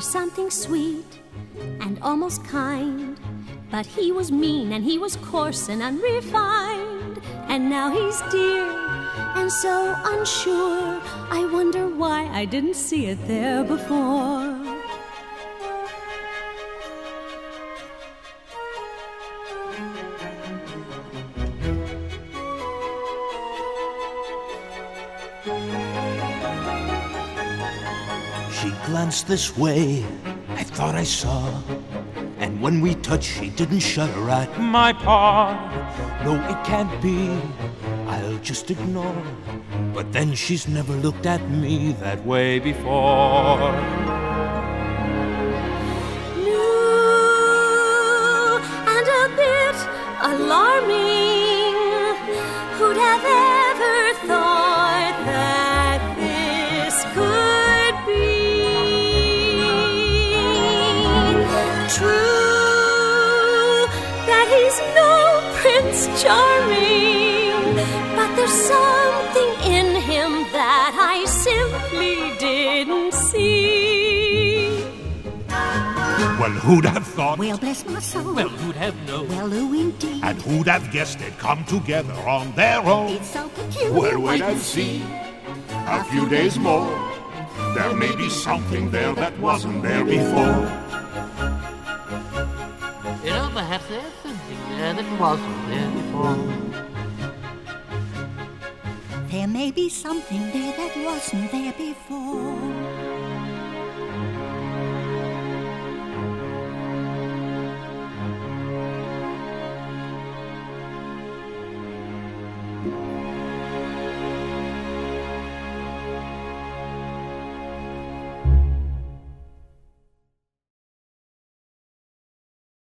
There's something sweet and almost kind. But he was mean and he was coarse and unrefined. And now he's dear and so unsure. I wonder why I didn't see it there before. She glanced this way, I thought I saw. And when we touched, she didn't shudder at my paw. No, it can't be, I'll just ignore. But then she's never looked at me that way before. New and a bit alarming. True? That he's no Prince Charming, but there's something in him that I simply didn't see. Well, who'd have thought? Well, bless my soul. Well, who'd have known? Well, who indeed? And who'd have guessed they'd come together on their own? It's so peculiar. Well, wait and see. A few days more. There may be something there that wasn't there before. Perhaps there's something there that wasn't there before. There may be something there that wasn't there before.